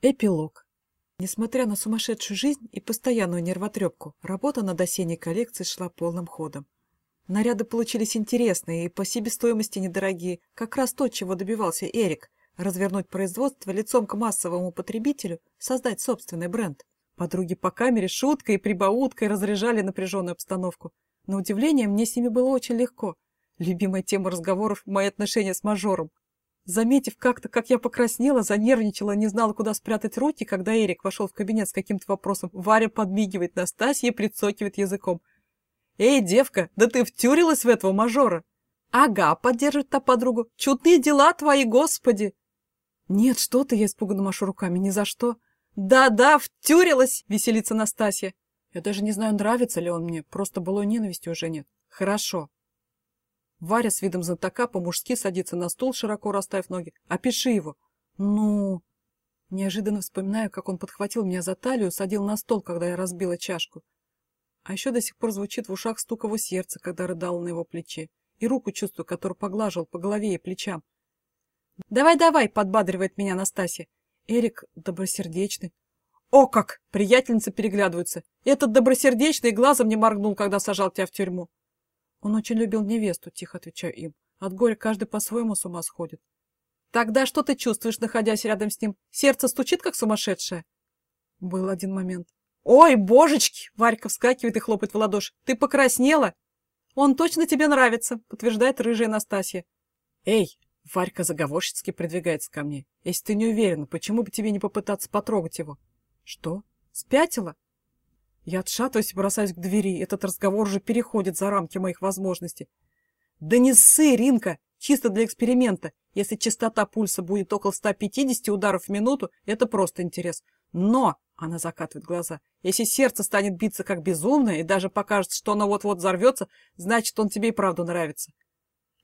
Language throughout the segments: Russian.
Эпилог. Несмотря на сумасшедшую жизнь и постоянную нервотрепку, работа над осенней коллекцией шла полным ходом. Наряды получились интересные и по себестоимости недорогие, как раз то, чего добивался Эрик – развернуть производство лицом к массовому потребителю, создать собственный бренд. Подруги по камере шуткой и прибауткой разряжали напряженную обстановку. На удивление, мне с ними было очень легко. Любимая тема разговоров – мои отношения с мажором. Заметив как-то, как я покраснела, занервничала, не знала, куда спрятать руки, когда Эрик вошел в кабинет с каким-то вопросом, Варя подмигивает Настасье и прицокивает языком. «Эй, девка, да ты втюрилась в этого мажора?» «Ага», — поддерживает та подругу. «Чудные дела твои, господи!» «Нет, что ты!» — я испуганно машу руками. «Ни за что!» «Да-да, втюрилась!» — веселится Настасья. «Я даже не знаю, нравится ли он мне, просто былой ненависти уже нет». «Хорошо». Варя с видом знатока по-мужски садится на стул, широко расставив ноги. «Опиши его». «Ну...» Неожиданно вспоминаю, как он подхватил меня за талию, садил на стол, когда я разбила чашку. А еще до сих пор звучит в ушах стук его сердца, когда рыдала на его плече. И руку чувствую, которую поглаживал по голове и плечам. «Давай-давай!» — подбадривает меня Настасья. Эрик добросердечный. «О как!» — приятельницы переглядываются. «Этот добросердечный глазом не моргнул, когда сажал тебя в тюрьму». Он очень любил невесту, тихо отвечаю им. От горя каждый по-своему с ума сходит. Тогда что ты чувствуешь, находясь рядом с ним? Сердце стучит, как сумасшедшее? Был один момент. Ой, божечки! Варька вскакивает и хлопает в ладоши. Ты покраснела? Он точно тебе нравится, подтверждает рыжая Настасья. Эй! Варька заговорщицки придвигается ко мне. Если ты не уверена, почему бы тебе не попытаться потрогать его? Что? Спятила? Я отшатываюсь и бросаюсь к двери. Этот разговор уже переходит за рамки моих возможностей. Да не ссы, Ринка! Чисто для эксперимента. Если частота пульса будет около 150 ударов в минуту, это просто интерес. Но, она закатывает глаза, если сердце станет биться как безумное и даже покажется, что оно вот-вот взорвется, значит, он тебе и правду нравится.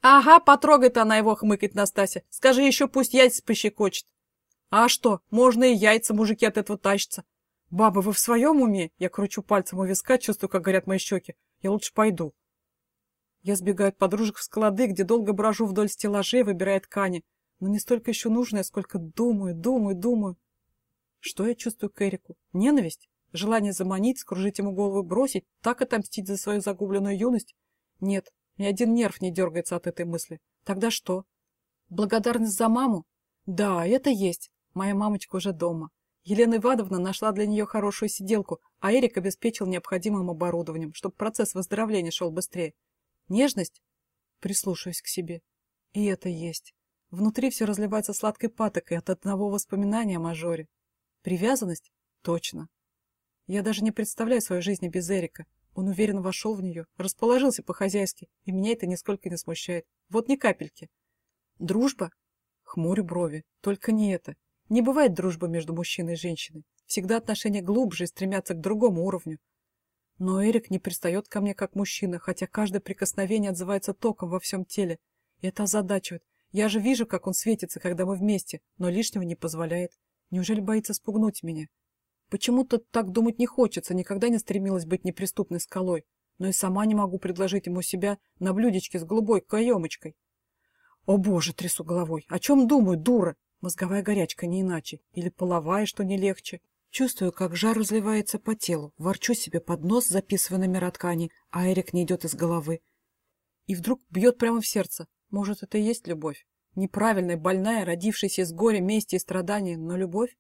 Ага, потрогает она его, хмыкает Настасья. Скажи еще, пусть яйца пощекочет. А что, можно и яйца, мужики от этого тащатся. «Баба, вы в своем уме?» Я кручу пальцем у виска, чувствую, как горят мои щеки. «Я лучше пойду». Я сбегаю от подружек в склады, где долго брожу вдоль стеллажей, выбирая ткани. Но не столько еще нужное, сколько думаю, думаю, думаю. Что я чувствую к Эрику? Ненависть? Желание заманить, скружить ему голову бросить? Так отомстить за свою загубленную юность? Нет, ни один нерв не дергается от этой мысли. Тогда что? Благодарность за маму? Да, это есть. Моя мамочка уже дома. Елена Ивановна нашла для нее хорошую сиделку, а Эрик обеспечил необходимым оборудованием, чтобы процесс выздоровления шел быстрее. Нежность? Прислушаюсь к себе. И это есть. Внутри все разливается сладкой патокой от одного воспоминания о мажоре. Привязанность? Точно. Я даже не представляю свою жизнь без Эрика. Он уверенно вошел в нее, расположился по-хозяйски, и меня это нисколько не смущает. Вот ни капельки. Дружба? Хмурю брови. Только не это. Не бывает дружбы между мужчиной и женщиной. Всегда отношения глубже и стремятся к другому уровню. Но Эрик не пристает ко мне как мужчина, хотя каждое прикосновение отзывается током во всем теле. И это озадачивает. Я же вижу, как он светится, когда мы вместе, но лишнего не позволяет. Неужели боится спугнуть меня? Почему-то так думать не хочется, никогда не стремилась быть неприступной скалой, но и сама не могу предложить ему себя на блюдечке с голубой каемочкой. О боже, трясу головой, о чем думаю, дура? Мозговая горячка не иначе. Или половая, что не легче. Чувствую, как жар разливается по телу. Ворчу себе под нос, записывая номера ткани, а Эрик не идет из головы. И вдруг бьет прямо в сердце. Может, это и есть любовь? Неправильная, больная, родившаяся из горя, мести и страданий, но любовь?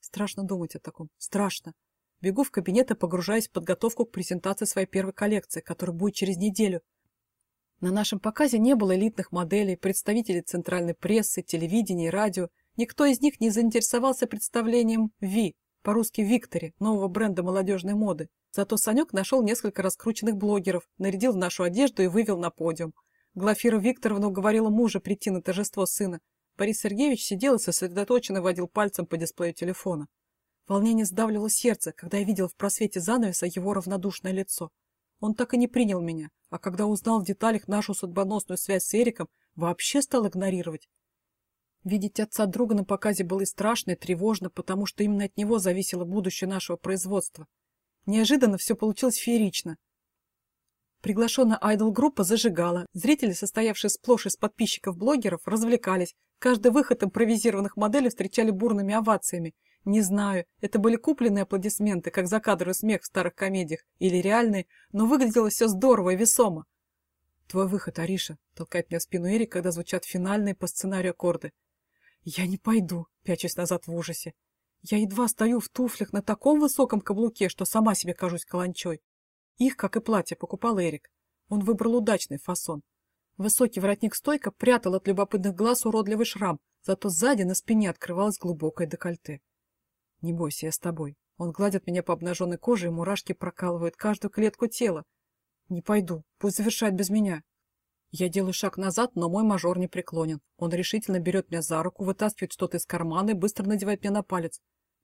Страшно думать о таком. Страшно. Бегу в кабинет и погружаюсь в подготовку к презентации своей первой коллекции, которая будет через неделю. На нашем показе не было элитных моделей, представителей центральной прессы, телевидения и радио. Никто из них не заинтересовался представлением «Ви», по-русски «Виктори», нового бренда молодежной моды. Зато Санек нашел несколько раскрученных блогеров, нарядил в нашу одежду и вывел на подиум. Глафира Викторовна уговорила мужа прийти на торжество сына. Борис Сергеевич сидел и сосредоточенно водил пальцем по дисплею телефона. Волнение сдавливало сердце, когда я видел в просвете занавеса его равнодушное лицо. Он так и не принял меня, а когда узнал в деталях нашу судьбоносную связь с Эриком, вообще стал игнорировать. Видеть отца друга на показе было и страшно, и тревожно, потому что именно от него зависело будущее нашего производства. Неожиданно все получилось феерично. Приглашенная айдол-группа зажигала, зрители, состоявшие сплошь из подписчиков-блогеров, развлекались, каждый выход импровизированных моделей встречали бурными овациями. Не знаю, это были купленные аплодисменты, как закадровый смех в старых комедиях, или реальные, но выглядело все здорово и весомо. «Твой выход, Ариша», — толкает меня в спину Эрик, когда звучат финальные по сценарию аккорды. «Я не пойду», — пячусь назад в ужасе. Я едва стою в туфлях на таком высоком каблуке, что сама себе кажусь каланчой. Их, как и платье, покупал Эрик. Он выбрал удачный фасон. Высокий воротник стойка прятал от любопытных глаз уродливый шрам, зато сзади на спине открывалось глубокое декольте. «Не бойся, я с тобой». Он гладит меня по обнаженной коже, и мурашки прокалывают каждую клетку тела. «Не пойду. Пусть завершает без меня». Я делаю шаг назад, но мой мажор не преклонен. Он решительно берет меня за руку, вытаскивает что-то из кармана и быстро надевает мне на палец.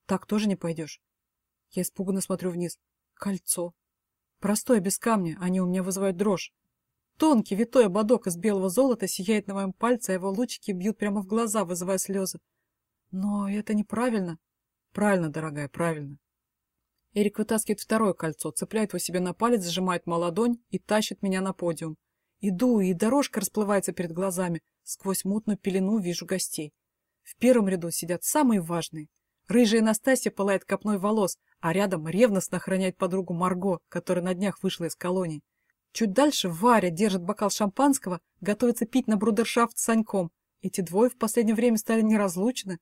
«Так тоже не пойдешь?» Я испуганно смотрю вниз. «Кольцо. Простое, без камня. Они у меня вызывают дрожь. Тонкий витой ободок из белого золота сияет на моем пальце, а его лучики бьют прямо в глаза, вызывая слезы. Но это неправильно. Правильно, дорогая, правильно. Эрик вытаскивает второе кольцо, цепляет его себе на палец, сжимает мою ладонь и тащит меня на подиум. Иду, и дорожка расплывается перед глазами. Сквозь мутную пелену вижу гостей. В первом ряду сидят самые важные. Рыжая Настасья пылает копной волос, а рядом ревностно охраняет подругу Марго, которая на днях вышла из колонии. Чуть дальше Варя держит бокал шампанского, готовится пить на брудершафт с Саньком. Эти двое в последнее время стали неразлучны.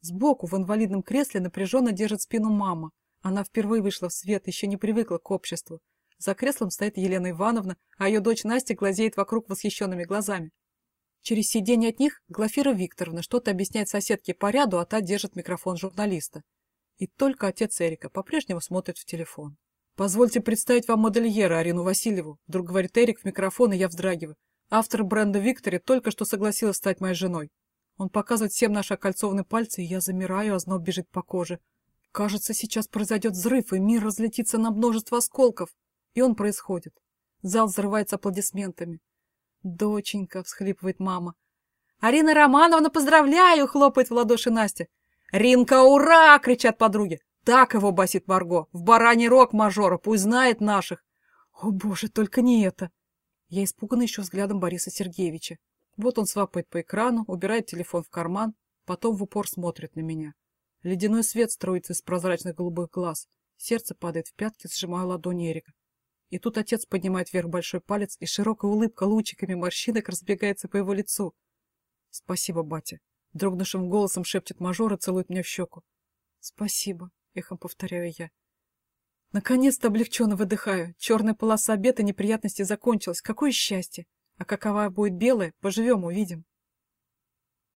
Сбоку в инвалидном кресле напряженно держит спину мама. Она впервые вышла в свет, еще не привыкла к обществу. За креслом стоит Елена Ивановна, а ее дочь Настя глазеет вокруг восхищенными глазами. Через сиденье от них Глафира Викторовна что-то объясняет соседке по ряду, а та держит микрофон журналиста. И только отец Эрика по-прежнему смотрит в телефон. «Позвольте представить вам модельера Арину Васильеву», вдруг говорит Эрик в микрофон, и я вздрагиваю. Автор бренда Виктори только что согласилась стать моей женой. Он показывает всем наши окольцованные пальцы, и я замираю, а зноб бежит по коже. Кажется, сейчас произойдет взрыв, и мир разлетится на множество осколков. И он происходит. Зал взрывается аплодисментами. «Доченька!» — всхлипывает мама. «Арина Романовна, поздравляю!» — хлопает в ладоши Настя. «Ринка, ура!» — кричат подруги. Так его басит Марго. В бараний рог мажора, пусть знает наших. О, боже, только не это. Я испугана еще взглядом Бориса Сергеевича. Вот он свапает по экрану, убирает телефон в карман, потом в упор смотрит на меня. Ледяной свет строится из прозрачных голубых глаз. Сердце падает в пятки, сжимая ладони Эрика. И тут отец поднимает вверх большой палец, и широкая улыбка лучиками морщинок разбегается по его лицу. «Спасибо, батя!» Дрогнувшим голосом шепчет мажор и целует меня в щеку. «Спасибо!» эхом повторяю я. Наконец-то облегченно выдыхаю. Черная полоса обета неприятностей закончилась. Какое счастье! А какова будет белая, поживем, увидим.